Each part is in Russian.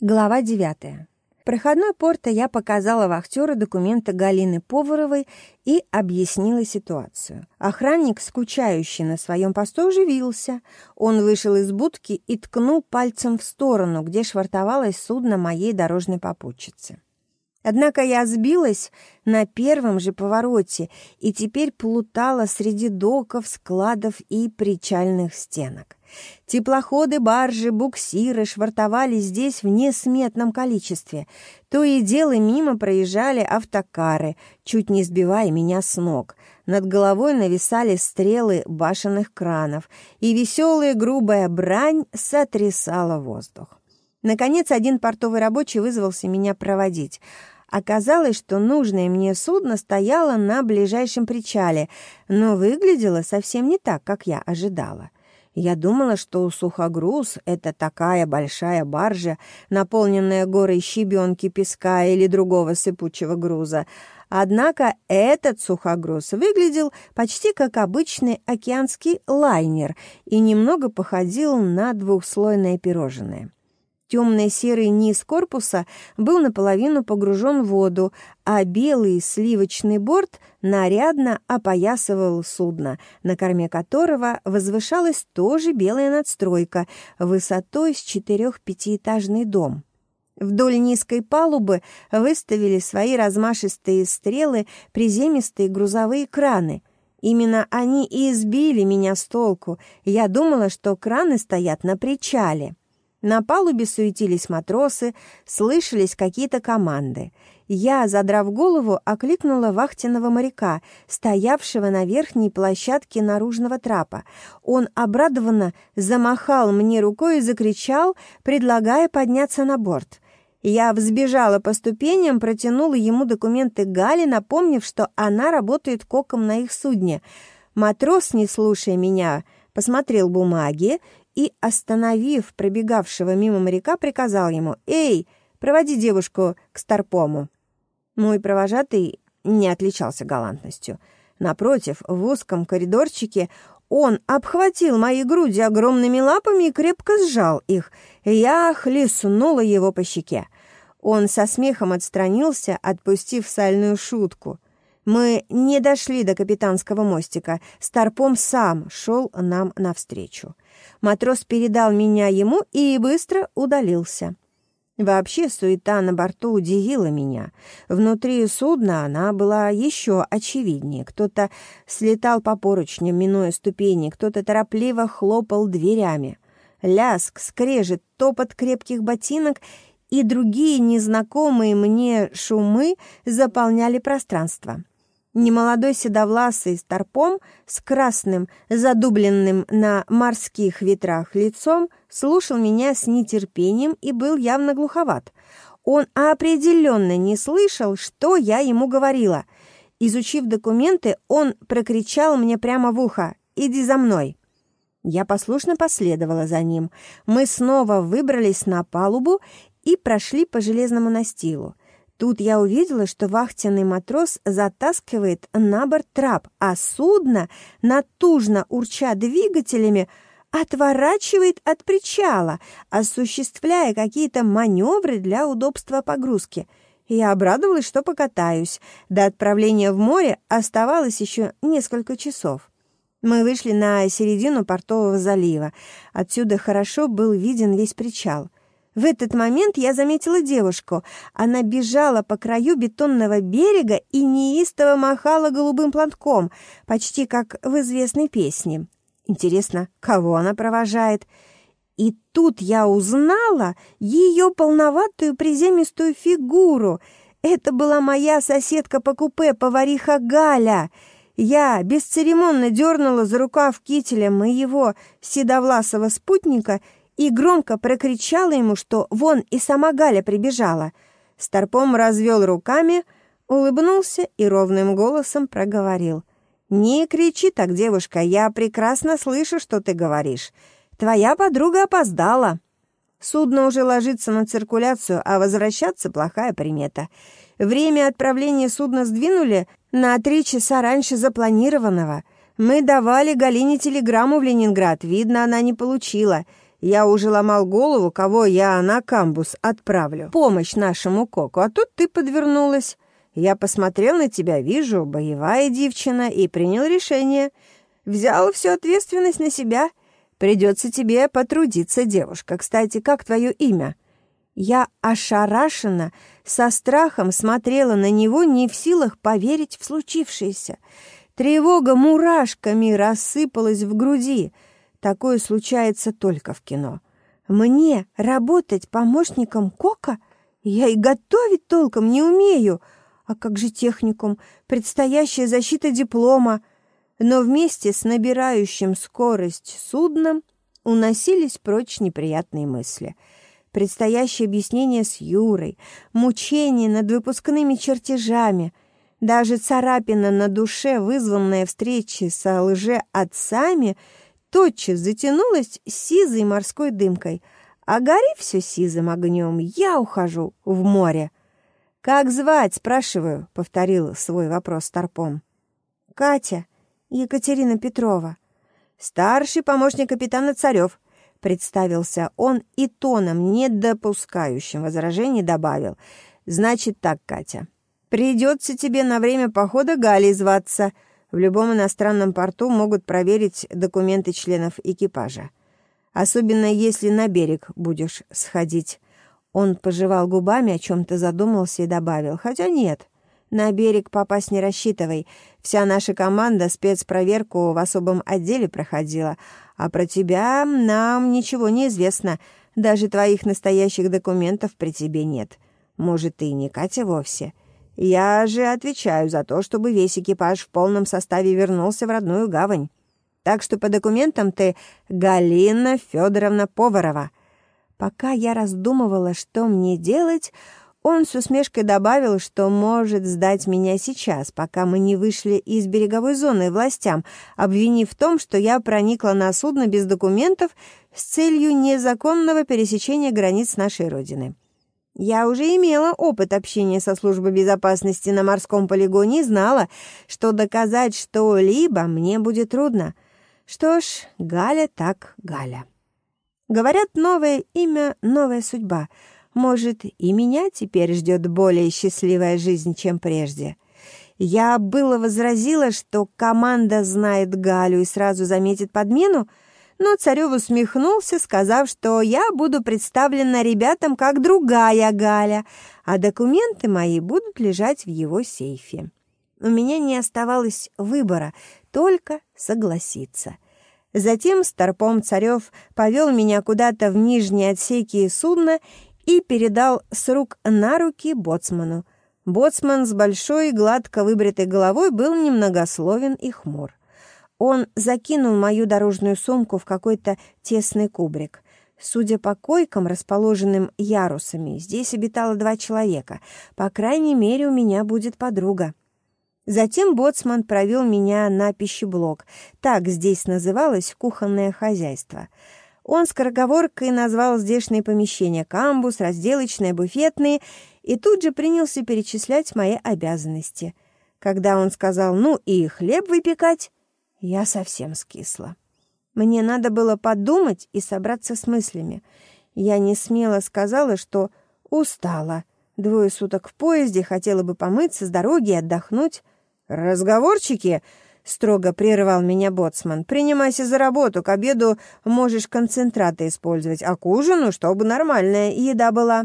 Глава 9. В проходной порта я показала вахтеру документы Галины Поваровой и объяснила ситуацию. Охранник, скучающий на своем посту, оживился. Он вышел из будки и ткнул пальцем в сторону, где швартовалось судно моей дорожной попутчицы. Однако я сбилась на первом же повороте и теперь плутала среди доков, складов и причальных стенок. Теплоходы, баржи, буксиры швартовали здесь в несметном количестве. То и дело мимо проезжали автокары, чуть не сбивая меня с ног. Над головой нависали стрелы башенных кранов, и веселая грубая брань сотрясала воздух. Наконец, один портовый рабочий вызвался меня проводить. Оказалось, что нужное мне судно стояло на ближайшем причале, но выглядело совсем не так, как я ожидала. Я думала, что сухогруз — это такая большая баржа, наполненная горой щебенки, песка или другого сыпучего груза. Однако этот сухогруз выглядел почти как обычный океанский лайнер и немного походил на двухслойное пирожное. Темный серый низ корпуса был наполовину погружен в воду, а белый сливочный борт нарядно опоясывал судно, на корме которого возвышалась тоже белая надстройка высотой с четырех-пятиэтажный дом. Вдоль низкой палубы выставили свои размашистые стрелы приземистые грузовые краны. Именно они и избили меня с толку. Я думала, что краны стоят на причале. На палубе суетились матросы, слышались какие-то команды. Я, задрав голову, окликнула вахтенного моряка, стоявшего на верхней площадке наружного трапа. Он обрадованно замахал мне рукой и закричал, предлагая подняться на борт. Я взбежала по ступеням, протянула ему документы Гали, напомнив, что она работает коком на их судне. Матрос, не слушая меня, посмотрел бумаги и, остановив пробегавшего мимо моряка, приказал ему «Эй, проводи девушку к Старпому». Мой провожатый не отличался галантностью. Напротив, в узком коридорчике он обхватил мои груди огромными лапами и крепко сжал их. Я хлестнула его по щеке. Он со смехом отстранился, отпустив сальную шутку. Мы не дошли до капитанского мостика. Старпом сам шел нам навстречу. Матрос передал меня ему и быстро удалился. Вообще суета на борту удивила меня. Внутри судна она была еще очевиднее. Кто-то слетал по поручням, минуя ступени, кто-то торопливо хлопал дверями. Ляск, скрежет, топот крепких ботинок и другие незнакомые мне шумы заполняли пространство. Немолодой седовласый старпом с красным, задубленным на морских ветрах лицом, слушал меня с нетерпением и был явно глуховат. Он определенно не слышал, что я ему говорила. Изучив документы, он прокричал мне прямо в ухо «Иди за мной». Я послушно последовала за ним. Мы снова выбрались на палубу и прошли по железному настилу. Тут я увидела, что вахтенный матрос затаскивает на борт трап, а судно, натужно урча двигателями, отворачивает от причала, осуществляя какие-то маневры для удобства погрузки. Я обрадовалась, что покатаюсь. До отправления в море оставалось еще несколько часов. Мы вышли на середину портового залива. Отсюда хорошо был виден весь причал. В этот момент я заметила девушку. Она бежала по краю бетонного берега и неистово махала голубым платком, почти как в известной песне. Интересно, кого она провожает? И тут я узнала ее полноватую приземистую фигуру. Это была моя соседка по купе, повариха Галя. Я бесцеремонно дернула за рукав кителя моего седовласого спутника — и громко прокричала ему, что вон и сама Галя прибежала. Старпом развел руками, улыбнулся и ровным голосом проговорил. «Не кричи так, девушка, я прекрасно слышу, что ты говоришь. Твоя подруга опоздала». Судно уже ложится на циркуляцию, а возвращаться плохая примета. Время отправления судна сдвинули на три часа раньше запланированного. Мы давали Галине телеграмму в Ленинград, видно, она не получила — Я уже ломал голову, кого я на камбус отправлю. Помощь нашему Коку, а тут ты подвернулась. Я посмотрел на тебя, вижу, боевая девчина, и принял решение. Взял всю ответственность на себя. Придется тебе потрудиться, девушка. Кстати, как твое имя?» Я ошарашенно, со страхом смотрела на него, не в силах поверить в случившееся. Тревога мурашками рассыпалась в груди. Такое случается только в кино. Мне работать помощником Кока? Я и готовить толком не умею. А как же техникум, предстоящая защита диплома? Но вместе с набирающим скорость судном уносились прочь неприятные мысли — предстоящее объяснение с Юрой, мучение над выпускными чертежами, даже царапина на душе, вызванная встречей со лже-отцами, тотчас затянулась сизой морской дымкой. А гори все сизым огнем, я ухожу в море. «Как звать?» — спрашиваю, — повторил свой вопрос Старпом. «Катя, Екатерина Петрова, старший помощник капитана Царев», представился он и тоном, не допускающим возражений, добавил. «Значит так, Катя, придется тебе на время похода Галей зваться. В любом иностранном порту могут проверить документы членов экипажа. Особенно если на берег будешь сходить». Он пожевал губами, о чем-то задумался и добавил. «Хотя нет, на берег попасть не рассчитывай. Вся наша команда спецпроверку в особом отделе проходила, а про тебя нам ничего не известно. Даже твоих настоящих документов при тебе нет. Может, ты не Катя вовсе. Я же отвечаю за то, чтобы весь экипаж в полном составе вернулся в родную гавань. Так что по документам ты Галина Федоровна Поварова. Пока я раздумывала, что мне делать, он с усмешкой добавил, что может сдать меня сейчас, пока мы не вышли из береговой зоны властям, обвинив в том, что я проникла на судно без документов с целью незаконного пересечения границ нашей Родины. Я уже имела опыт общения со службой безопасности на морском полигоне и знала, что доказать что-либо мне будет трудно. Что ж, Галя так Галя. Говорят, новое имя — новая судьба — может, и меня теперь ждет более счастливая жизнь, чем прежде. Я было возразила, что команда знает Галю и сразу заметит подмену, но Царев усмехнулся, сказав, что я буду представлена ребятам как другая Галя, а документы мои будут лежать в его сейфе. У меня не оставалось выбора, только согласиться. Затем Старпом Царев повел меня куда-то в нижние отсеки судна и передал с рук на руки боцману. Боцман с большой, гладко выбритой головой был немногословен и хмур. Он закинул мою дорожную сумку в какой-то тесный кубрик. Судя по койкам, расположенным ярусами, здесь обитало два человека. По крайней мере, у меня будет подруга. Затем боцман провел меня на пищеблок. Так здесь называлось кухонное хозяйство — он скороговоркой назвал здешние помещения камбус, разделочные, буфетные, и тут же принялся перечислять мои обязанности. Когда он сказал «ну и хлеб выпекать», я совсем скисла. Мне надо было подумать и собраться с мыслями. Я не смело сказала, что устала. Двое суток в поезде, хотела бы помыться с дороги и отдохнуть. «Разговорчики!» строго прервал меня боцман. «Принимайся за работу, к обеду можешь концентраты использовать, а к ужину, чтобы нормальная еда была».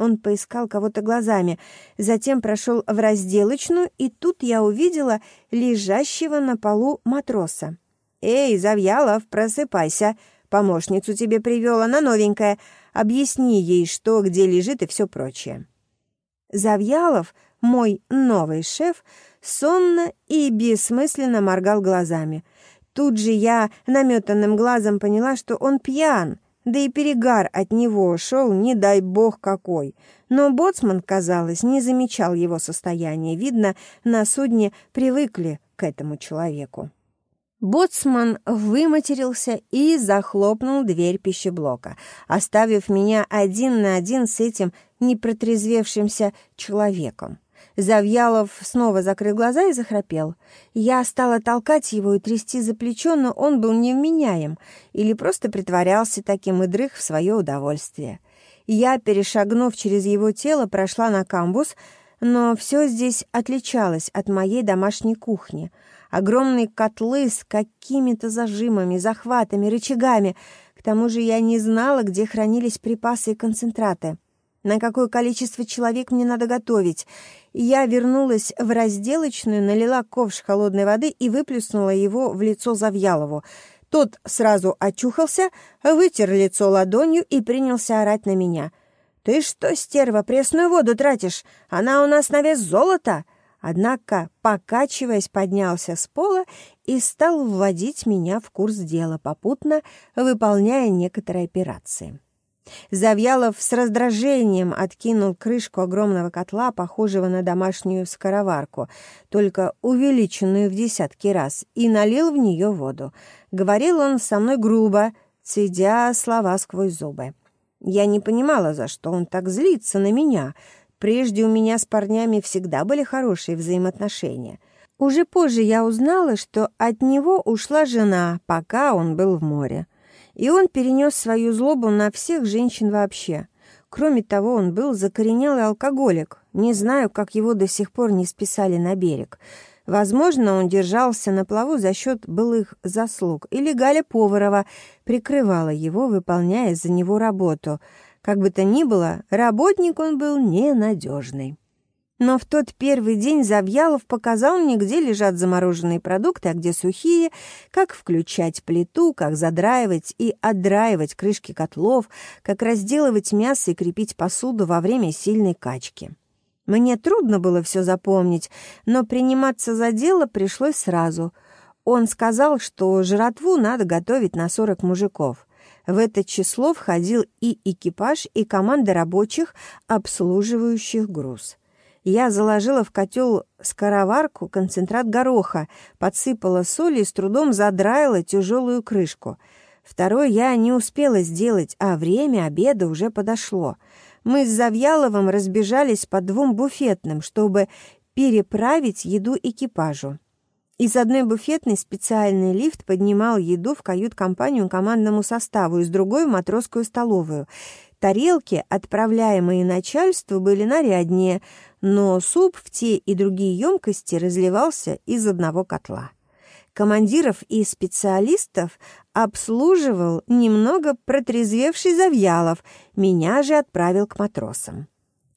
Он поискал кого-то глазами, затем прошел в разделочную, и тут я увидела лежащего на полу матроса. «Эй, Завьялов, просыпайся, помощницу тебе привел, она новенькая, объясни ей, что где лежит и все прочее». Завьялов, мой новый шеф, сонно и бессмысленно моргал глазами. Тут же я наметанным глазом поняла, что он пьян, да и перегар от него шел, не дай бог какой. Но боцман, казалось, не замечал его состояния. Видно, на судне привыкли к этому человеку. Боцман выматерился и захлопнул дверь пищеблока, оставив меня один на один с этим непротрезвевшимся человеком. Завьялов снова закрыл глаза и захрапел. Я стала толкать его и трясти за плечо, но он был невменяем или просто притворялся таким и дрых в свое удовольствие. Я, перешагнув через его тело, прошла на камбус, но все здесь отличалось от моей домашней кухни. Огромные котлы с какими-то зажимами, захватами, рычагами. К тому же я не знала, где хранились припасы и концентраты на какое количество человек мне надо готовить. Я вернулась в разделочную, налила ковш холодной воды и выплеснула его в лицо Завьялову. Тот сразу очухался, вытер лицо ладонью и принялся орать на меня. «Ты что, стерва, пресную воду тратишь? Она у нас на вес золота!» Однако, покачиваясь, поднялся с пола и стал вводить меня в курс дела, попутно выполняя некоторые операции. Завьялов с раздражением откинул крышку огромного котла, похожего на домашнюю скороварку, только увеличенную в десятки раз, и налил в нее воду. Говорил он со мной грубо, цедя слова сквозь зубы. Я не понимала, за что он так злится на меня. Прежде у меня с парнями всегда были хорошие взаимоотношения. Уже позже я узнала, что от него ушла жена, пока он был в море. И он перенес свою злобу на всех женщин вообще. Кроме того, он был закоренелый алкоголик. Не знаю, как его до сих пор не списали на берег. Возможно, он держался на плаву за счет былых заслуг, или Галя Поварова прикрывала его, выполняя за него работу. Как бы то ни было, работник он был ненадежный. Но в тот первый день Завьялов показал мне, где лежат замороженные продукты, а где сухие, как включать плиту, как задраивать и отдраивать крышки котлов, как разделывать мясо и крепить посуду во время сильной качки. Мне трудно было все запомнить, но приниматься за дело пришлось сразу. Он сказал, что жратву надо готовить на 40 мужиков. В это число входил и экипаж, и команда рабочих, обслуживающих груз. Я заложила в котел скороварку концентрат гороха, подсыпала соль и с трудом задраила тяжелую крышку. Второй я не успела сделать, а время обеда уже подошло. Мы с Завьяловым разбежались по двум буфетным, чтобы переправить еду экипажу. Из одной буфетной специальный лифт поднимал еду в кают-компанию командному составу, из другой — в матросскую столовую. Тарелки, отправляемые начальству, были наряднее, но суп в те и другие емкости разливался из одного котла. Командиров и специалистов обслуживал немного протрезвевший Завьялов, меня же отправил к матросам.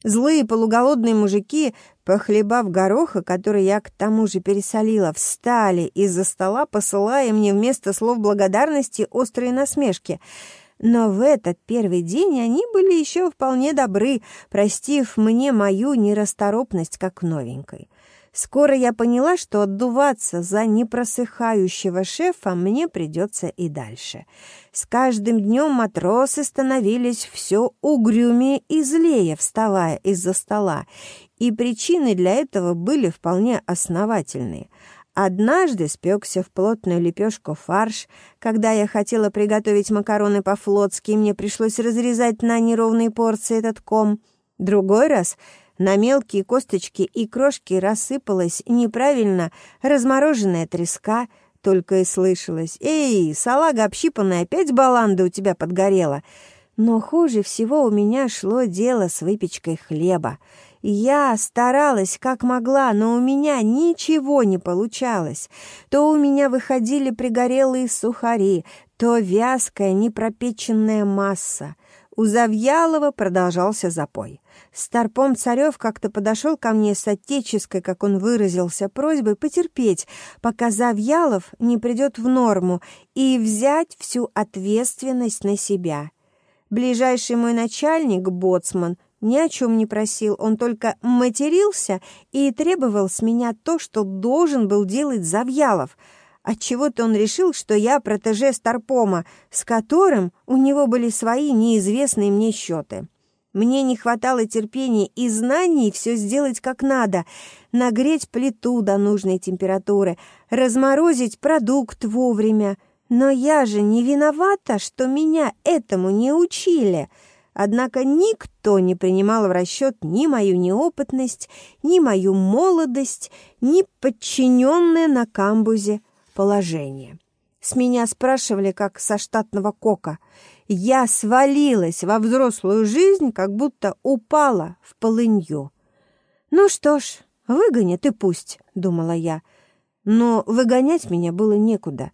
Злые полуголодные мужики, похлебав гороха, который я к тому же пересолила, встали из-за стола, посылая мне вместо слов благодарности острые насмешки — но в этот первый день они были еще вполне добры, простив мне мою нерасторопность как новенькой. Скоро я поняла, что отдуваться за непросыхающего шефа мне придется и дальше. С каждым днем матросы становились все угрюмее и злее, вставая из-за стола, и причины для этого были вполне основательные. Однажды спекся в плотную лепешку фарш. Когда я хотела приготовить макароны по-флотски, мне пришлось разрезать на неровные порции этот ком. Другой раз на мелкие косточки и крошки рассыпалась неправильно размороженная треска, только и слышалось. «Эй, салага общипанная, опять баланда у тебя подгорела!» Но хуже всего у меня шло дело с выпечкой хлеба. Я старалась как могла, но у меня ничего не получалось. То у меня выходили пригорелые сухари, то вязкая непропеченная масса. У Завьялова продолжался запой. Старпом Царев как-то подошел ко мне с отеческой, как он выразился, просьбой потерпеть, пока Завьялов не придет в норму, и взять всю ответственность на себя. Ближайший мой начальник, боцман, ни о чем не просил, он только матерился и требовал с меня то, что должен был делать Завьялов. Отчего-то он решил, что я протеже Старпома, с которым у него были свои неизвестные мне счеты. Мне не хватало терпения и знаний все сделать как надо, нагреть плиту до нужной температуры, разморозить продукт вовремя. Но я же не виновата, что меня этому не учили». Однако никто не принимал в расчет ни мою неопытность, ни мою молодость, ни подчиненное на камбузе положение. С меня спрашивали, как со штатного кока. Я свалилась во взрослую жизнь, как будто упала в полынью. «Ну что ж, выгонят и пусть», — думала я. Но выгонять меня было некуда,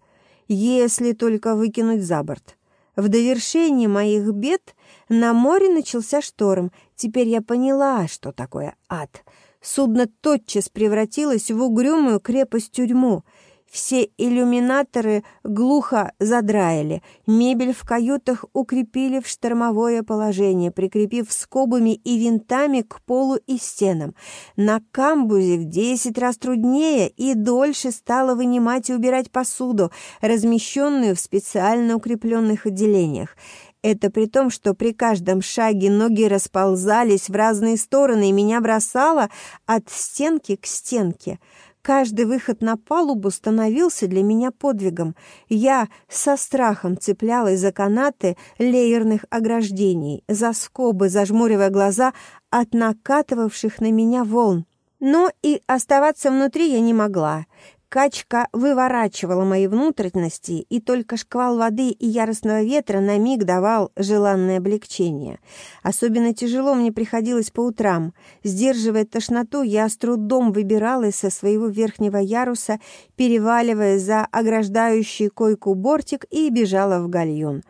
если только выкинуть за борт. В довершении моих бед на море начался шторм. Теперь я поняла, что такое ад. Судно тотчас превратилось в угрюмую крепость-тюрьму — все иллюминаторы глухо задраили, мебель в каютах укрепили в штормовое положение, прикрепив скобами и винтами к полу и стенам. На камбузе в десять раз труднее и дольше стало вынимать и убирать посуду, размещенную в специально укрепленных отделениях. Это при том, что при каждом шаге ноги расползались в разные стороны и меня бросало от стенки к стенке — Каждый выход на палубу становился для меня подвигом. Я со страхом цеплялась за канаты леерных ограждений, за скобы, зажмуривая глаза от накатывавших на меня волн. Но и оставаться внутри я не могла. Качка выворачивала мои внутренности, и только шквал воды и яростного ветра на миг давал желанное облегчение. Особенно тяжело мне приходилось по утрам. Сдерживая тошноту, я с трудом выбиралась со своего верхнего яруса, переваливая за ограждающий койку бортик и бежала в гальюн.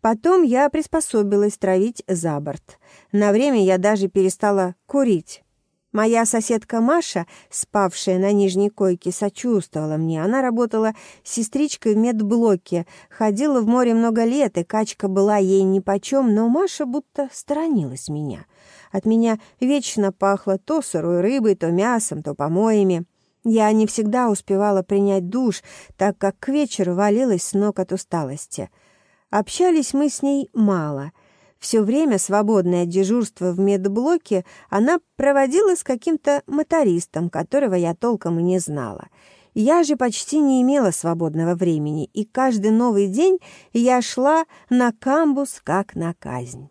Потом я приспособилась травить за борт. На время я даже перестала курить. Моя соседка Маша, спавшая на нижней койке, сочувствовала мне. Она работала сестричкой в медблоке, ходила в море много лет, и качка была ей нипочем, но Маша будто сторонилась меня. От меня вечно пахло то сырой рыбой, то мясом, то помоями. Я не всегда успевала принять душ, так как к вечеру валилась с ног от усталости. Общались мы с ней мало — все время, свободное от дежурства в медблоке, она проводила с каким-то мотористом, которого я толком и не знала. Я же почти не имела свободного времени, и каждый новый день я шла на камбус как на казнь.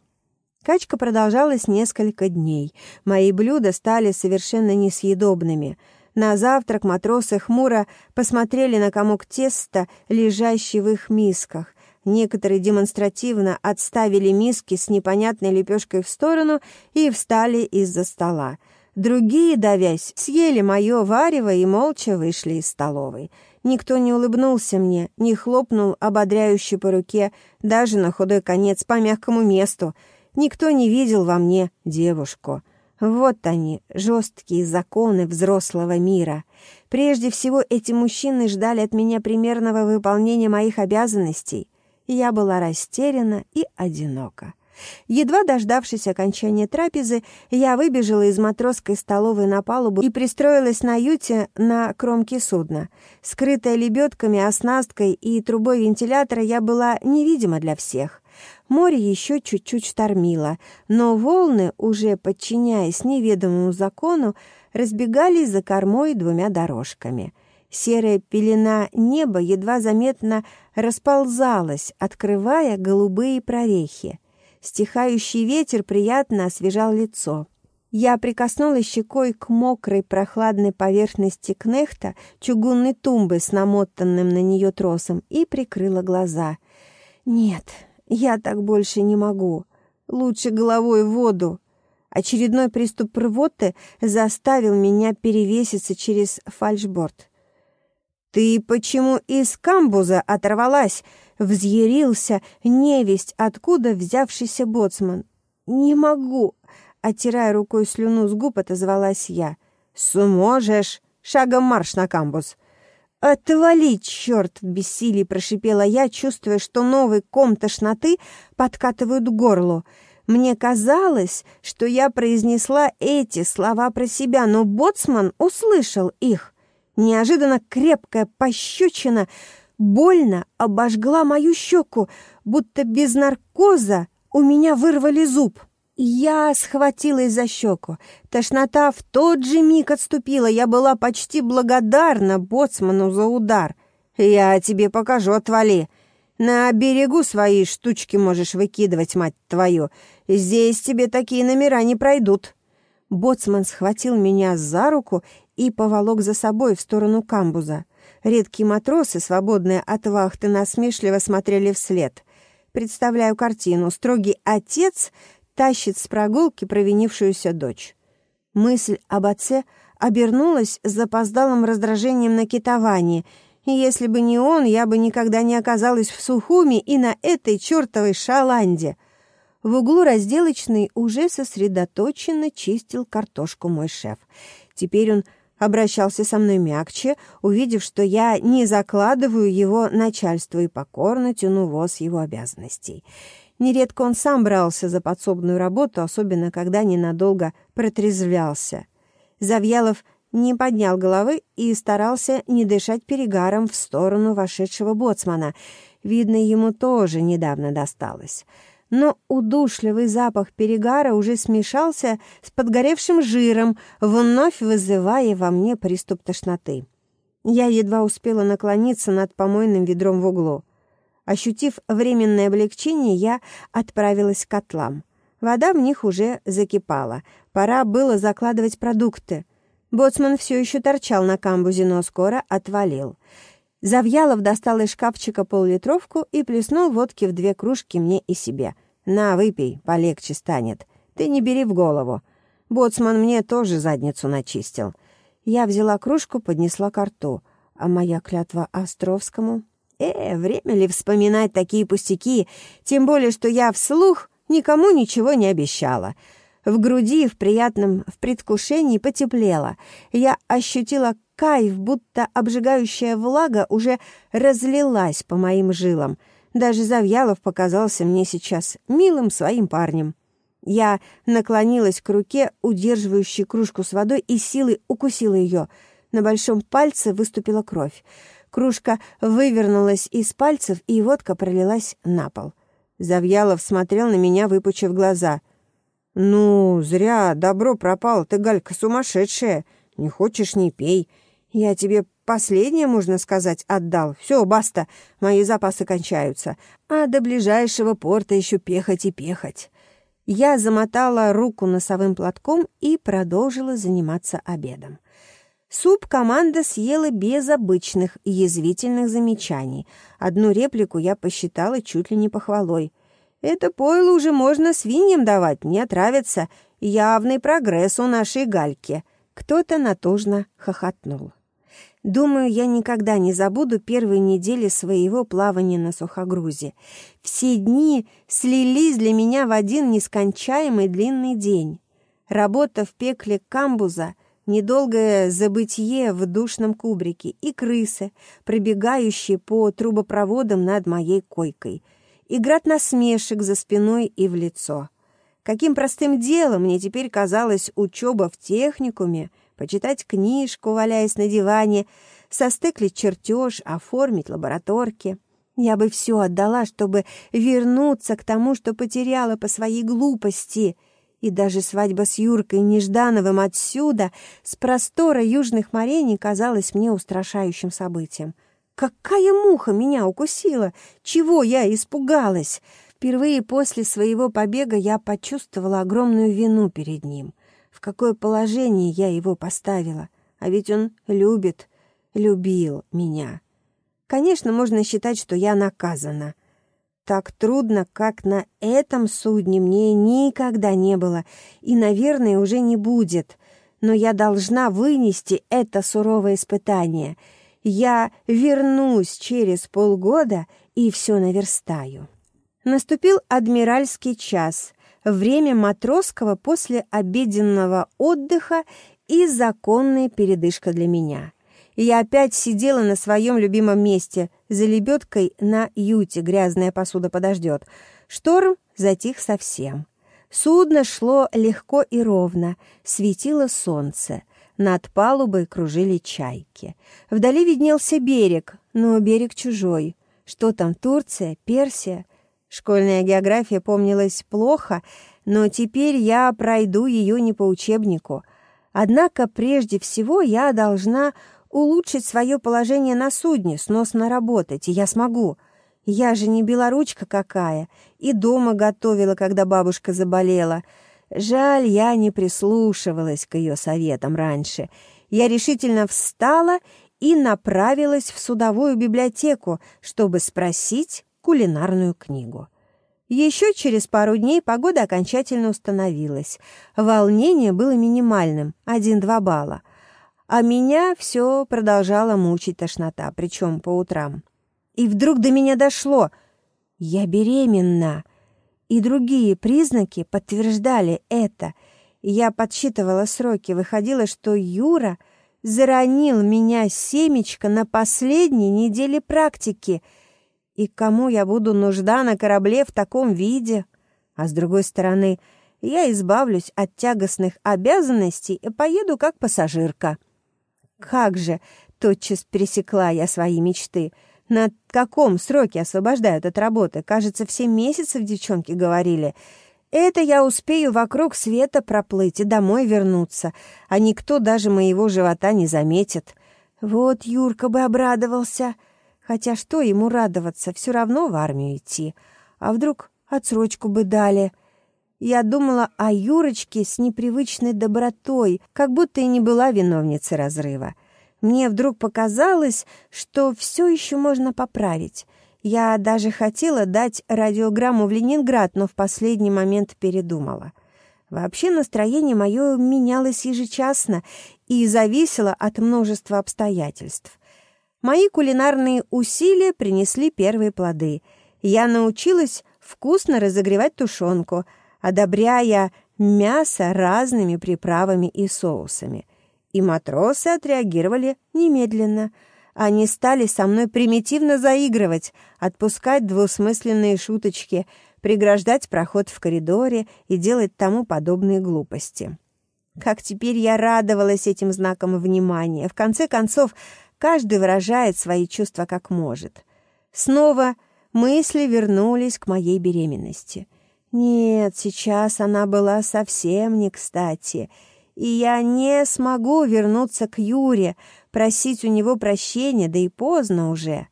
Качка продолжалась несколько дней. Мои блюда стали совершенно несъедобными. На завтрак матросы хмуро посмотрели на комок теста, лежащий в их мисках. Некоторые демонстративно отставили миски с непонятной лепешкой в сторону и встали из-за стола. Другие, давясь, съели мое варево и молча вышли из столовой. Никто не улыбнулся мне, не хлопнул ободряюще по руке, даже на худой конец по мягкому месту. Никто не видел во мне девушку. Вот они, жесткие законы взрослого мира. Прежде всего, эти мужчины ждали от меня примерного выполнения моих обязанностей — я была растеряна и одинока. Едва дождавшись окончания трапезы, я выбежала из матросской столовой на палубу и пристроилась на юте на кромке судна. Скрытая лебедками, оснасткой и трубой вентилятора, я была невидима для всех. Море еще чуть-чуть штормило, но волны, уже подчиняясь неведомому закону, разбегались за кормой двумя дорожками — Серая пелена неба едва заметно расползалась, открывая голубые прорехи. Стихающий ветер приятно освежал лицо. Я прикоснулась щекой к мокрой прохладной поверхности кнехта, чугунной тумбы с намотанным на нее тросом, и прикрыла глаза. «Нет, я так больше не могу. Лучше головой в воду». Очередной приступ рвоты заставил меня перевеситься через фальшборд. «Ты почему из камбуза оторвалась?» — взъярился невесть, откуда взявшийся боцман. «Не могу!» — оттирая рукой слюну с губ, отозвалась я. «Сможешь! Шагом марш на камбуз!» «Отвали, черт!» — в бессилии прошипела я, чувствуя, что новый ком тошноты подкатывают к горлу. Мне казалось, что я произнесла эти слова про себя, но боцман услышал их — Неожиданно крепкая пощечина больно обожгла мою щеку, будто без наркоза у меня вырвали зуб. Я схватилась за щеку. Тошнота в тот же миг отступила. Я была почти благодарна боцману за удар. «Я тебе покажу, отвали!» На берегу свои штучки можешь выкидывать, мать твою. Здесь тебе такие номера не пройдут». Боцман схватил меня за руку и поволок за собой в сторону камбуза. Редкие матросы, свободные от вахты, насмешливо смотрели вслед. Представляю картину. Строгий отец тащит с прогулки провинившуюся дочь. Мысль об отце обернулась запоздалым раздражением на китовании — и если бы не он, я бы никогда не оказалась в Сухуми и на этой чертовой шаланде. В углу разделочной уже сосредоточенно чистил картошку мой шеф. Теперь он обращался со мной мягче, увидев, что я не закладываю его начальство и покорно тяну воз его обязанностей. Нередко он сам брался за подсобную работу, особенно когда ненадолго протрезвлялся. Завьялов не поднял головы и старался не дышать перегаром в сторону вошедшего боцмана. Видно, ему тоже недавно досталось. Но удушливый запах перегара уже смешался с подгоревшим жиром, вновь вызывая во мне приступ тошноты. Я едва успела наклониться над помойным ведром в углу. Ощутив временное облегчение, я отправилась к котлам. Вода в них уже закипала. Пора было закладывать продукты. Боцман все еще торчал на камбузе, но скоро отвалил. Завьялов достал из шкафчика поллитровку и плеснул водки в две кружки мне и себе. «На, выпей, полегче станет. Ты не бери в голову. Боцман мне тоже задницу начистил». Я взяла кружку, поднесла ко рту. А моя клятва Островскому? Э, время ли вспоминать такие пустяки? Тем более, что я вслух никому ничего не обещала. В груди в приятном в предвкушении потеплело. Я ощутила кайф, будто обжигающая влага уже разлилась по моим жилам. Даже Завьялов показался мне сейчас милым своим парнем. Я наклонилась к руке, удерживающей кружку с водой, и силой укусила ее. На большом пальце выступила кровь. Кружка вывернулась из пальцев, и водка пролилась на пол. Завьялов смотрел на меня, выпучив глаза. «Ну, зря добро пропало, ты, Галька, сумасшедшая. Не хочешь — не пей. Я тебе последнее, можно сказать, отдал. Все, баста, мои запасы кончаются. А до ближайшего порта еще пехать и пехать». Я замотала руку носовым платком и продолжила заниматься обедом. Суп команда съела без обычных язвительных замечаний. Одну реплику я посчитала чуть ли не похвалой. Это пойло уже можно свиньям давать, не отравится. Явный прогресс у нашей гальки». Кто-то натужно хохотнул. Думаю, я никогда не забуду первые недели своего плавания на сухогрузе. Все дни слились для меня в один нескончаемый длинный день. Работа в пекле камбуза, недолгое забытье в душном кубрике и крысы, пробегающие по трубопроводам над моей койкой — и град насмешек за спиной и в лицо. Каким простым делом мне теперь казалась учеба в техникуме, почитать книжку, валяясь на диване, состыклить чертеж, оформить лабораторки. Я бы все отдала, чтобы вернуться к тому, что потеряла по своей глупости. И даже свадьба с Юркой Неждановым отсюда, с простора южных морей, не казалась мне устрашающим событием. Какая муха меня укусила? Чего я испугалась? Впервые после своего побега я почувствовала огромную вину перед ним. В какое положение я его поставила? А ведь он любит, любил меня. Конечно, можно считать, что я наказана. Так трудно, как на этом судне, мне никогда не было и, наверное, уже не будет. Но я должна вынести это суровое испытание — я вернусь через полгода и все наверстаю. Наступил адмиральский час, время матросского после обеденного отдыха и законная передышка для меня. Я опять сидела на своем любимом месте, за лебедкой на юте, грязная посуда подождет. Шторм затих совсем. Судно шло легко и ровно, светило солнце. Над палубой кружили чайки. Вдали виднелся берег, но берег чужой. Что там, Турция, Персия? Школьная география помнилась плохо, но теперь я пройду ее не по учебнику. Однако прежде всего я должна улучшить свое положение на судне, сносно работать, и я смогу. Я же не белоручка какая, и дома готовила, когда бабушка заболела. Жаль, я не прислушивалась к ее советам раньше. Я решительно встала и направилась в судовую библиотеку, чтобы спросить кулинарную книгу. Еще через пару дней погода окончательно установилась. Волнение было минимальным, 1-2 балла. А меня все продолжала мучить тошнота, причем по утрам. И вдруг до меня дошло. Я беременна. И другие признаки подтверждали это. Я подсчитывала сроки. Выходило, что Юра заронил меня семечко на последней неделе практики. И кому я буду нужда на корабле в таком виде? А с другой стороны, я избавлюсь от тягостных обязанностей и поеду как пассажирка. Как же, тотчас пересекла я свои мечты. На каком сроке освобождают от работы? Кажется, в семь месяцев девчонки говорили. Это я успею вокруг света проплыть и домой вернуться, а никто даже моего живота не заметит. Вот Юрка бы обрадовался. Хотя что ему радоваться, все равно в армию идти. А вдруг отсрочку бы дали? Я думала о Юрочке с непривычной добротой, как будто и не была виновницей разрыва. Мне вдруг показалось, что все еще можно поправить. Я даже хотела дать радиограмму в Ленинград, но в последний момент передумала. Вообще настроение мое менялось ежечасно и зависело от множества обстоятельств. Мои кулинарные усилия принесли первые плоды. Я научилась вкусно разогревать тушенку — одобряя мясо разными приправами и соусами. И матросы отреагировали немедленно. Они стали со мной примитивно заигрывать, отпускать двусмысленные шуточки, преграждать проход в коридоре и делать тому подобные глупости. Как теперь я радовалась этим знакам внимания. В конце концов, каждый выражает свои чувства как может. Снова мысли вернулись к моей беременности — нет, сейчас она была совсем не кстати, и я не смогу вернуться к Юре, просить у него прощения, да и поздно уже.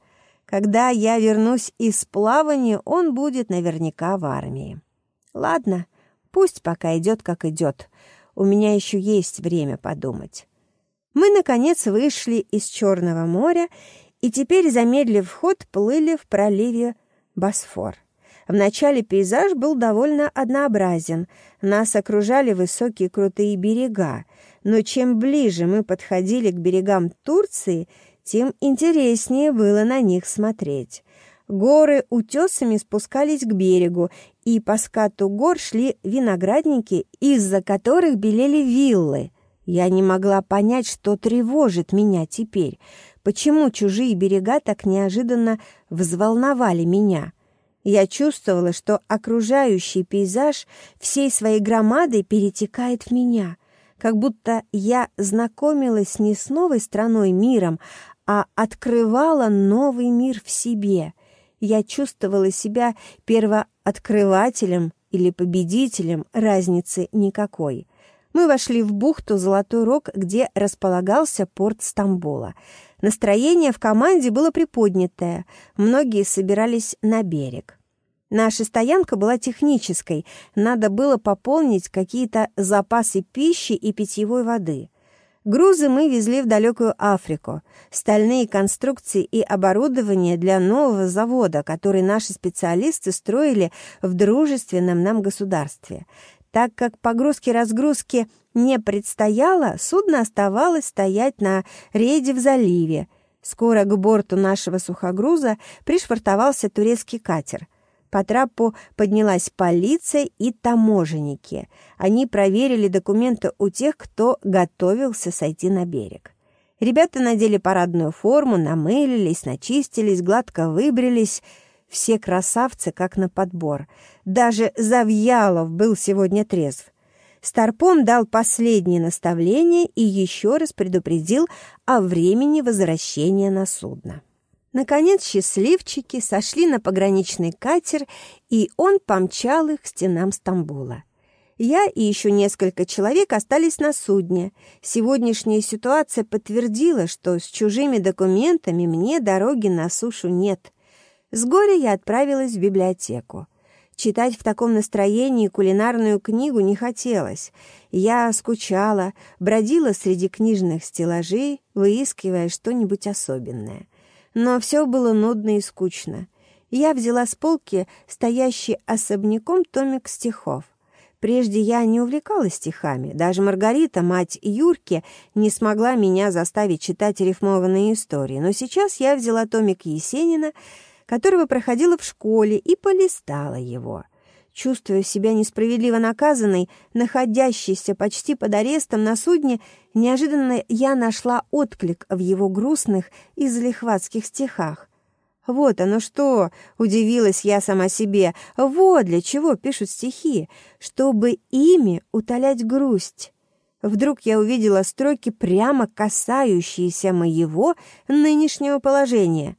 Когда я вернусь из плавания, он будет наверняка в армии. Ладно, пусть пока идет, как идет. У меня еще есть время подумать. Мы, наконец, вышли из Черного моря и теперь, замедлив ход, плыли в проливе Босфор. Вначале пейзаж был довольно однообразен. Нас окружали высокие крутые берега. Но чем ближе мы подходили к берегам Турции, тем интереснее было на них смотреть. Горы утесами спускались к берегу, и по скату гор шли виноградники, из-за которых белели виллы. Я не могла понять, что тревожит меня теперь. Почему чужие берега так неожиданно взволновали меня? Я чувствовала, что окружающий пейзаж всей своей громадой перетекает в меня, как будто я знакомилась не с новой страной миром, а открывала новый мир в себе. Я чувствовала себя первооткрывателем или победителем, разницы никакой. Мы вошли в бухту Золотой Рог, где располагался порт Стамбула. Настроение в команде было приподнятое, многие собирались на берег. Наша стоянка была технической, надо было пополнить какие-то запасы пищи и питьевой воды. Грузы мы везли в далекую Африку, стальные конструкции и оборудование для нового завода, который наши специалисты строили в дружественном нам государстве. Так как погрузки-разгрузки не предстояло, судно оставалось стоять на рейде в заливе. Скоро к борту нашего сухогруза пришвартовался турецкий катер — по трапу поднялась полиция и таможенники. Они проверили документы у тех, кто готовился сойти на берег. Ребята надели парадную форму, намылились, начистились, гладко выбрились. Все красавцы, как на подбор. Даже Завьялов был сегодня трезв. Старпом дал последнее наставление и еще раз предупредил о времени возвращения на судно. Наконец счастливчики сошли на пограничный катер, и он помчал их к стенам Стамбула. Я и еще несколько человек остались на судне. Сегодняшняя ситуация подтвердила, что с чужими документами мне дороги на сушу нет. С горя я отправилась в библиотеку. Читать в таком настроении кулинарную книгу не хотелось. Я скучала, бродила среди книжных стеллажей, выискивая что-нибудь особенное. Но все было нудно и скучно. Я взяла с полки стоящий особняком томик стихов. Прежде я не увлекалась стихами. Даже Маргарита, мать Юрки, не смогла меня заставить читать рифмованные истории. Но сейчас я взяла томик Есенина, которого проходила в школе, и полистала его. Чувствуя себя несправедливо наказанной, находящейся почти под арестом на судне, неожиданно я нашла отклик в его грустных и залихватских стихах. Вот оно что, удивилась я сама себе. Вот для чего пишут стихи, чтобы ими утолять грусть. Вдруг я увидела строки, прямо касающиеся моего нынешнего положения.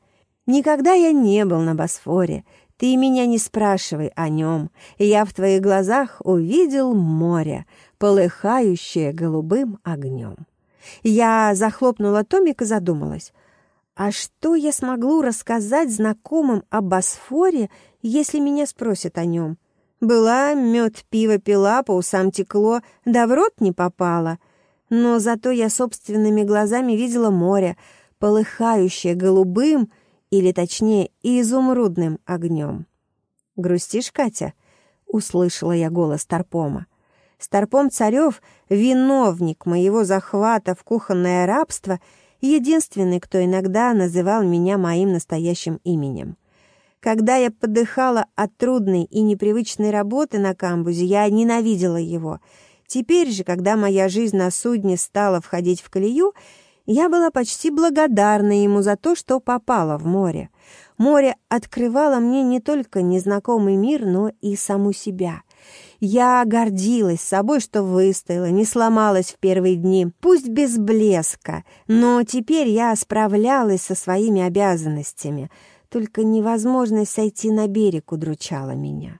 Никогда я не был на Босфоре. Ты меня не спрашивай о нем. Я в твоих глазах увидел море, полыхающее голубым огнем. Я захлопнула томик и задумалась. А что я смогу рассказать знакомым о Босфоре, если меня спросят о нем? Была, мед, пиво пила, по усам текло, да в рот не попала. Но зато я собственными глазами видела море, полыхающее голубым, или точнее изумрудным огнем. «Грустишь, Катя?» — услышала я голос Тарпома. Старпом Царев, виновник моего захвата в кухонное рабство — единственный, кто иногда называл меня моим настоящим именем. Когда я подыхала от трудной и непривычной работы на камбузе, я ненавидела его. Теперь же, когда моя жизнь на судне стала входить в колею, я была почти благодарна ему за то, что попала в море. Море открывало мне не только незнакомый мир, но и саму себя — я гордилась собой, что выстояла, не сломалась в первые дни, пусть без блеска, но теперь я справлялась со своими обязанностями. Только невозможность сойти на берег удручала меня.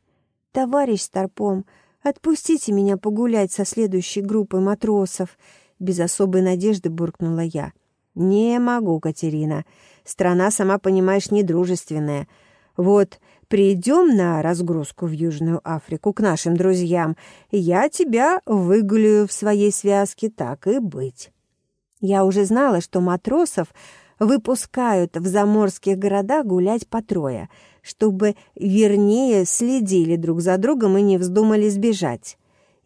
«Товарищ Старпом, отпустите меня погулять со следующей группой матросов», без особой надежды буркнула я. «Не могу, Катерина. Страна, сама понимаешь, недружественная. Вот Придем на разгрузку в Южную Африку к нашим друзьям, я тебя выгуляю в своей связке, так и быть. Я уже знала, что матросов выпускают в заморских городах гулять по трое, чтобы вернее следили друг за другом и не вздумали сбежать.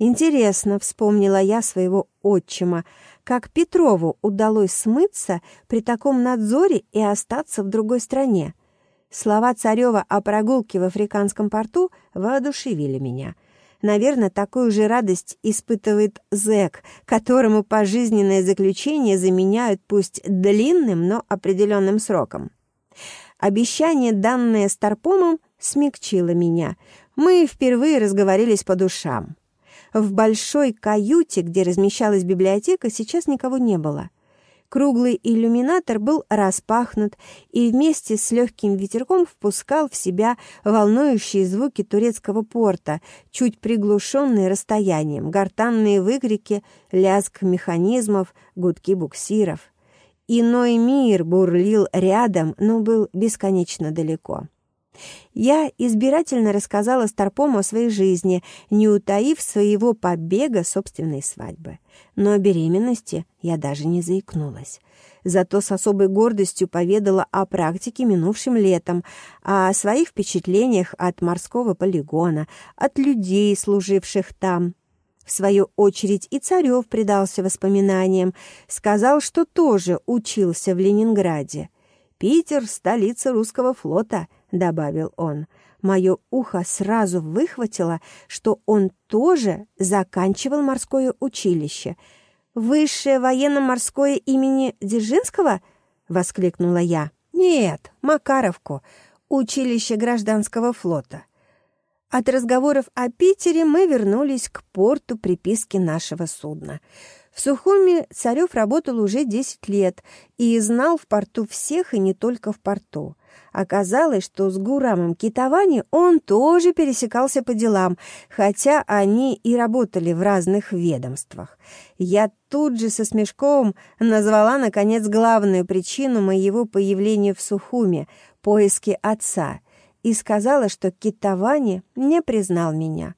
Интересно, вспомнила я своего отчима, как Петрову удалось смыться при таком надзоре и остаться в другой стране. Слова Царева о прогулке в африканском порту воодушевили меня. Наверное, такую же радость испытывает зэк, которому пожизненное заключение заменяют пусть длинным, но определенным сроком. Обещание, данное Старпомом, смягчило меня. Мы впервые разговорились по душам. В большой каюте, где размещалась библиотека, сейчас никого не было — Круглый иллюминатор был распахнут и вместе с легким ветерком впускал в себя волнующие звуки турецкого порта, чуть приглушенные расстоянием, гортанные выкрики, лязг механизмов, гудки буксиров. Иной мир бурлил рядом, но был бесконечно далеко. Я избирательно рассказала Старпому о своей жизни, не утаив своего побега собственной свадьбы. Но о беременности я даже не заикнулась. Зато с особой гордостью поведала о практике минувшим летом, о своих впечатлениях от морского полигона, от людей, служивших там. В свою очередь и Царев предался воспоминаниям, сказал, что тоже учился в Ленинграде. «Питер — столица русского флота», — добавил он. Мое ухо сразу выхватило, что он тоже заканчивал морское училище. «Высшее военно-морское имени Дзержинского?» — воскликнула я. «Нет, Макаровку, училище гражданского флота». От разговоров о Питере мы вернулись к порту приписки нашего судна. В Сухуми Царев работал уже 10 лет и знал в порту всех и не только в порту. Оказалось, что с Гурамом Китавани он тоже пересекался по делам, хотя они и работали в разных ведомствах. Я тут же со смешком назвала, наконец, главную причину моего появления в Сухуме — поиски отца — и сказала, что Китавани не признал меня.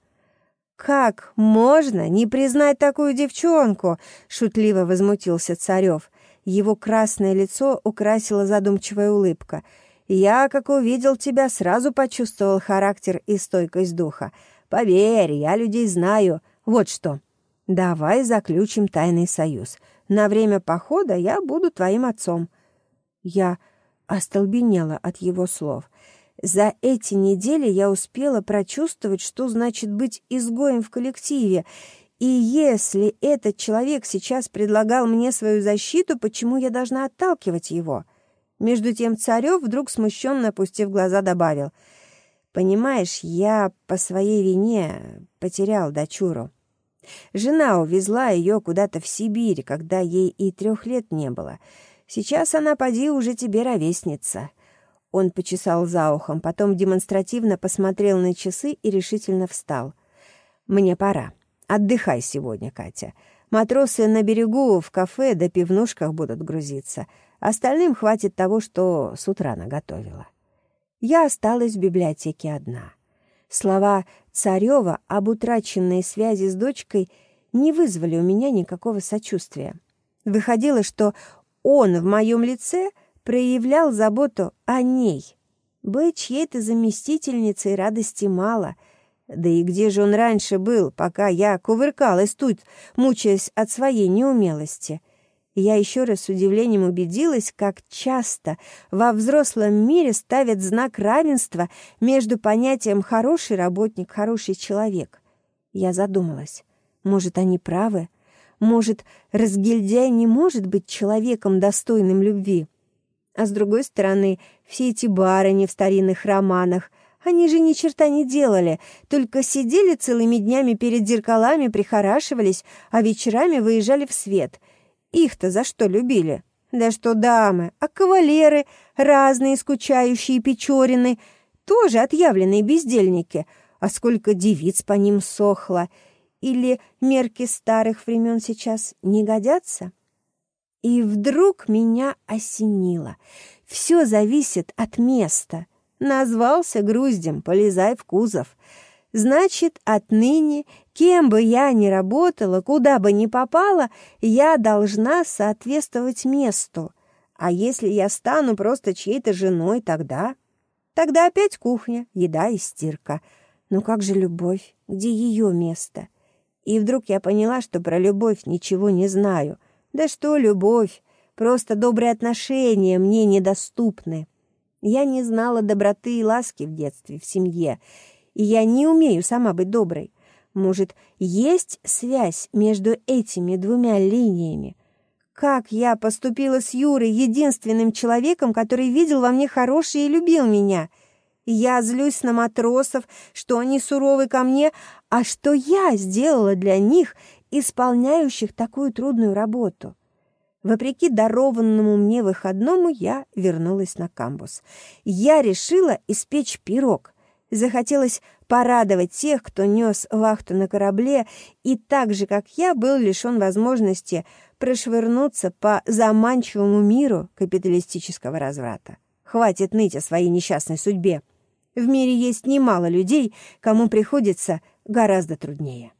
«Как можно не признать такую девчонку?» — шутливо возмутился Царев. Его красное лицо украсила задумчивая улыбка. «Я, как увидел тебя, сразу почувствовал характер и стойкость духа. Поверь, я людей знаю. Вот что. Давай заключим тайный союз. На время похода я буду твоим отцом». Я остолбенела от его слов. За эти недели я успела прочувствовать, что значит быть изгоем в коллективе. И если этот человек сейчас предлагал мне свою защиту, почему я должна отталкивать его? Между тем Царев, вдруг смущенно опустив глаза, добавил. «Понимаешь, я по своей вине потерял дочуру. Жена увезла ее куда-то в Сибирь, когда ей и трех лет не было. Сейчас она, поди, уже тебе ровесница». Он почесал за ухом, потом демонстративно посмотрел на часы и решительно встал. «Мне пора. Отдыхай сегодня, Катя. Матросы на берегу в кафе да пивнушках будут грузиться. Остальным хватит того, что с утра наготовила». Я осталась в библиотеке одна. Слова Царева об утраченной связи с дочкой не вызвали у меня никакого сочувствия. Выходило, что он в моем лице — проявлял заботу о ней. Быть чьей-то заместительницей радости мало. Да и где же он раньше был, пока я кувыркалась тут, мучаясь от своей неумелости? Я еще раз с удивлением убедилась, как часто во взрослом мире ставят знак равенства между понятием «хороший работник», «хороший человек». Я задумалась, может, они правы? Может, разгильдяй не может быть человеком, достойным любви? А с другой стороны, все эти барыни в старинных романах, они же ни черта не делали, только сидели целыми днями перед зеркалами, прихорашивались, а вечерами выезжали в свет. Их-то за что любили? Да что дамы, а кавалеры, разные скучающие печорины, тоже отъявленные бездельники. А сколько девиц по ним сохло. Или мерки старых времен сейчас не годятся? И вдруг меня осенило. Все зависит от места. Назвался груздем, полезай в кузов. Значит, отныне, кем бы я ни работала, куда бы ни попала, я должна соответствовать месту. А если я стану просто чьей-то женой, тогда... Тогда опять кухня, еда и стирка. Но как же любовь? Где ее место? И вдруг я поняла, что про любовь ничего не знаю — да что любовь, просто добрые отношения мне недоступны. Я не знала доброты и ласки в детстве, в семье, и я не умею сама быть доброй. Может, есть связь между этими двумя линиями? Как я поступила с Юрой, единственным человеком, который видел во мне хорошее и любил меня? Я злюсь на матросов, что они суровы ко мне, а что я сделала для них исполняющих такую трудную работу. Вопреки дарованному мне выходному, я вернулась на камбус. Я решила испечь пирог. Захотелось порадовать тех, кто нес вахту на корабле и так же, как я, был лишен возможности прошвырнуться по заманчивому миру капиталистического разврата. Хватит ныть о своей несчастной судьбе. В мире есть немало людей, кому приходится гораздо труднее.